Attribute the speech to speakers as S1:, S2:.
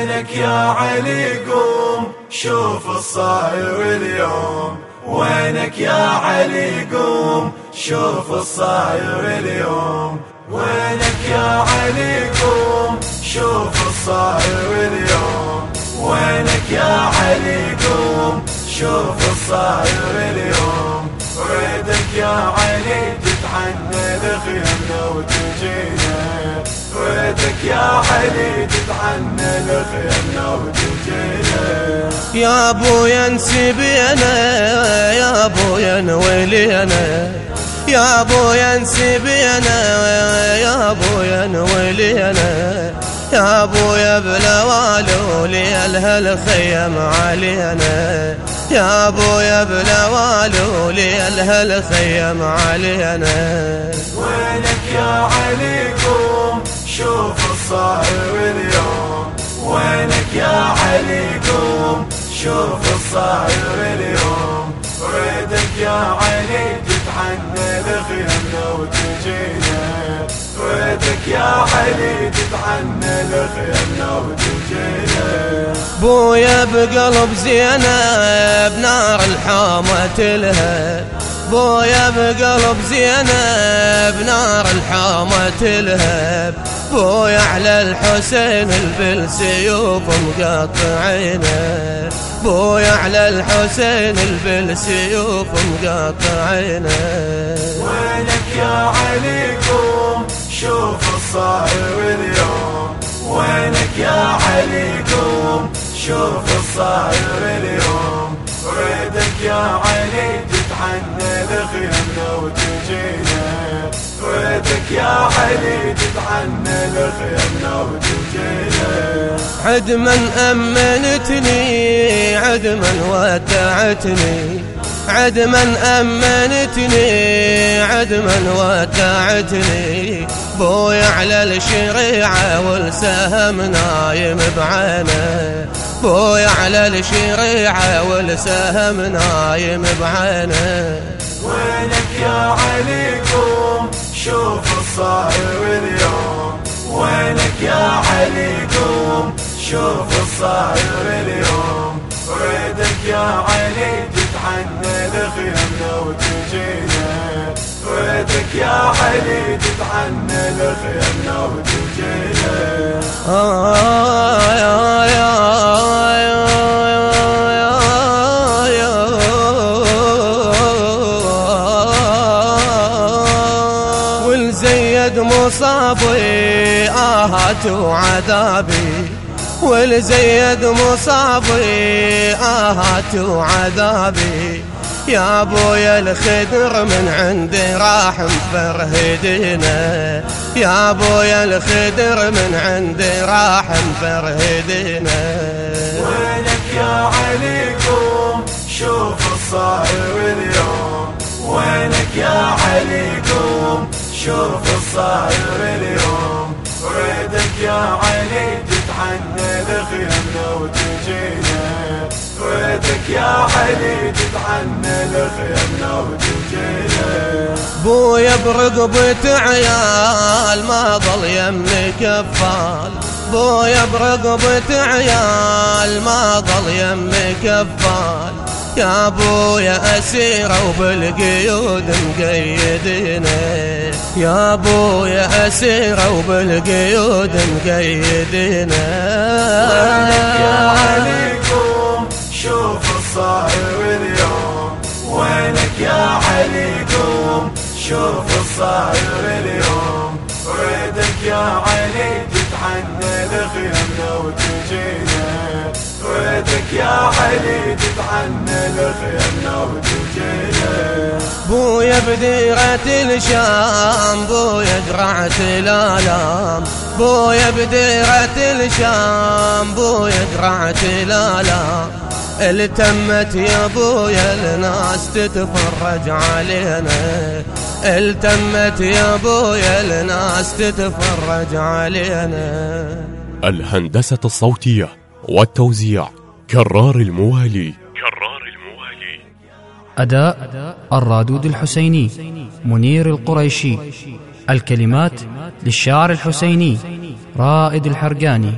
S1: وينك يا علي قوم شوف الصاير اليوم. وينك يا علي قوم شوف الصاير اليوم. وينك يا علي قوم شوف الصاير اليوم. وينك يا علي قوم شوف الصاير اليوم. ويدك يا علي تتحنى لخيمنا وتجينا. ويدك يا علي تتحنى لخيمنا وتجينا
S2: يا أبويا نسيبينا يا أبويا نولينا يا أبويا نسيبينا يا أبويا نولينا يا أبويا بلا والو ليل هالخيم علينا. يا أبويا بلا والو ليل هالخيم علينا.
S1: وينك يا علي قوم شوف الصاير اليوم. وينك يا علي قوم؟ شوف الصاير اليوم. ويدك يا علي تتحنى لخيمنا وتجينا. ويدك يا علي تتحنى لخيمنا وتجينا.
S2: بويا بقلب زينب نار الحامة تلهب بويا بقلب زينب نار الحامة تلهب بويا على الحسين البل سيوف مقطعينه بويا على الحسين البل سيوف مقطعينه
S1: وينك يا علي قوم شوف الصاير اليوم. وينك يا علي قوم شوف الصاير اليوم. ويدك يا علي تتحنى لخيمنا وتجينا. يا علي تتحنى لخيمنا وتجينا
S2: عد من أمنتني عد من ودعتني. عد من أمنتني عد من ودعتني. بوي على الشريعة والسهم نايم بعينه. بوي على الشريعة والسهم نايم بعينه.
S1: وينك يا علي قوم شوف الصاير اليوم. وينك يا علي قوم شوف الصاير اليوم. ويدك يا علي؟ تتحنى لخيمنا وتجينا. ويدك يا علي؟ تتحنى لخيمنا وتجينا.
S2: والزيد مصابي آهات وعذابي والزيد مصابي آهات وعذابي يا ابويا الخدر من عندي راح مفرهدينا يا ابويا الخدر من عندي راح مفرهدينا
S1: وينك يا علي قوم شوف الصاير اليوم. وينك يا علي قوم شوف الصاير اليوم. ويدك يا علي تتحنى لخيمنا وتجينا. ويدك يا علي تتحنى لخيمنا وتجينا.
S2: بويا برقبة عيال ما ظل يمي كفال. بويا برقبة عيال ما ظل يمي كفال. يا ابويا أسيرة وبالقيود مقيدينه يا ابويا أسيرة وبالقيود مقيدينه
S1: وينك يا علي قوم شوف الصاير اليوم. وينك يا علي قوم شوف الصاير اليوم. ويدك يا علي؟ تتحنى لخيمنا وتجينا. ويدك يا علي؟ تتحنى
S2: بويا بديرة الشام بويا قرعة الآلام. بويا بديرة الشام بويا قرعة الآلام. التمت يا بويا الناس تتفرج علينا. التمت يا بويا الناس تتفرج علينا.
S3: الهندسة الصوتية والتوزيع
S4: كرار الموالي.
S5: أداء الرادود الحسيني منير القريشي. الكلمات للشاعر الحسيني رائد الحرقاني.